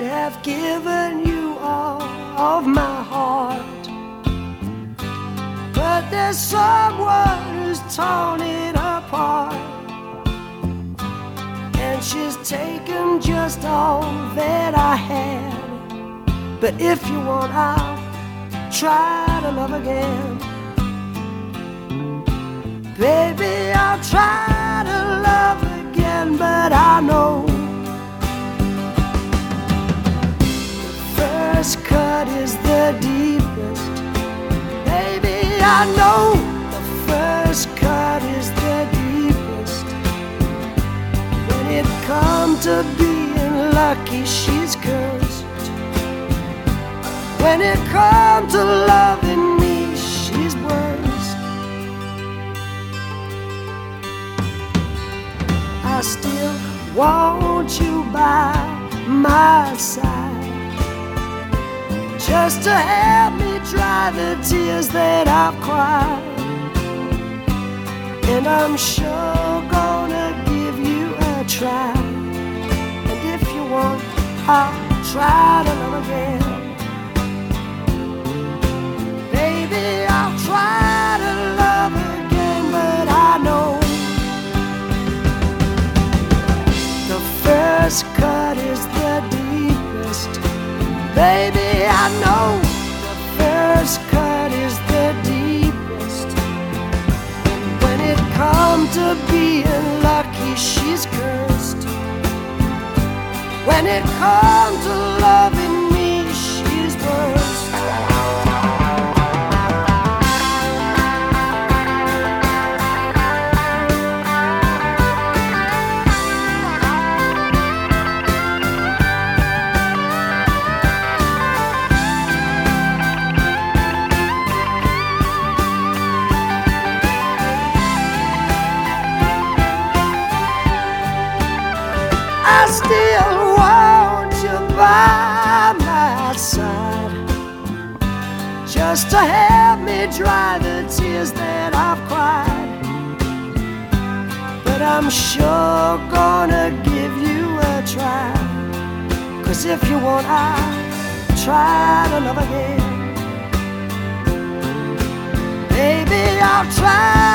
have given you all of my heart. But there's someone who's torn it apart. And she's taken just all that I had. But if you want, I'll try to love again. Baby, first cut is the deepest. Baby, I know the first cut is the deepest. When it comes to being lucky, she's cursed. When it comes to loving me, she's worst. I still want you by my side. Just to help me dry the tears that I've cried. And I'm sure gonna give you a try. And if you want, I'll try to love again. Baby, I know the first cut is the deepest. When it comes to being lucky, she's cursed. When it comes to loving I still want you by my side. Just to help me dry the tears that I've cried. But I'm sure gonna give you a try. Cause if you want I'll try to love again. Baby, I'll try